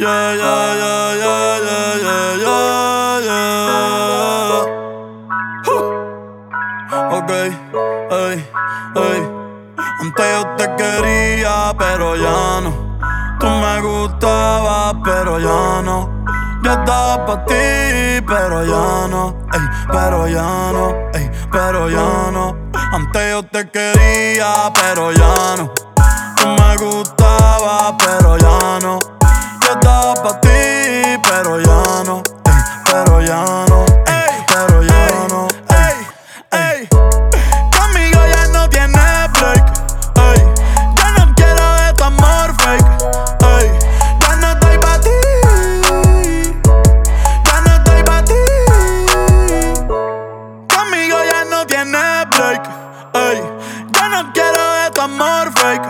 Yeah, yeah, yeah. Antes yo te quería, pero ya no. Tú me gustabas, pero ya no. Yo estaba para ti, pero ya no. Pero ya no. Pero ya no. Antes yo te quería, pero ya no. Pero ya no. Ey, pero ya no. Ey, pero ya no. Ey, ey. Conmigo ya no tiene break. Ey, ya no quiero de tu amor fake. Ey, ya no estoy para ti. Ya no estoy para ti. Conmigo ya no tiene break. Ey, ya no quiero de tu amor fake.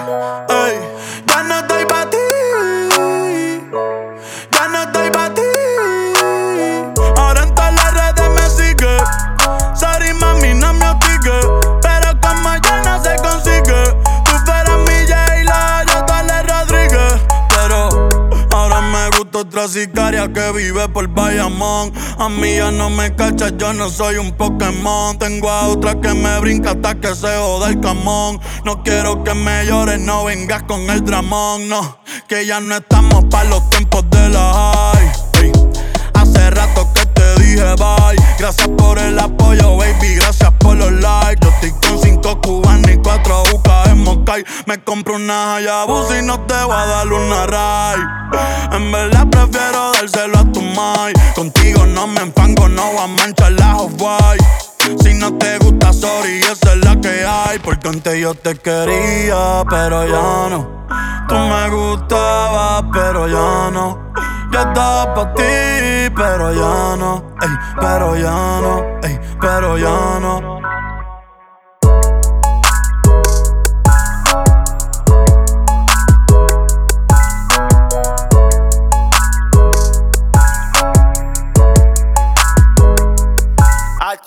Otra sicaria que vive por Bayamón. A mí ya no me cachas, yo no soy un Pokémon. Tengo a otra que me brinca hasta que se joda el camón. No quiero que me llores, no vengas con el dramón. No, que ya no estamos para los tiempos de la high. Hace rato que te dije bye. Gracias Me compro una Hayabusa y no te voy a dar una ray. En verdad prefiero dárselo a tu mai. Contigo no me enfango, no voy a manchar la white. Si no te gusta, sorry, esa es la que hay. Porque antes yo te quería, pero ya no. Tú me gustabas, pero ya no. Yo estaba para ti, pero ya no. Ey, pero ya no. Ey, pero ya no.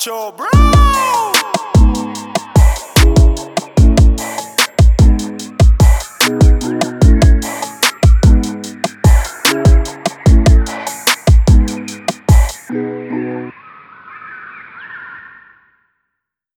Nacho Bro.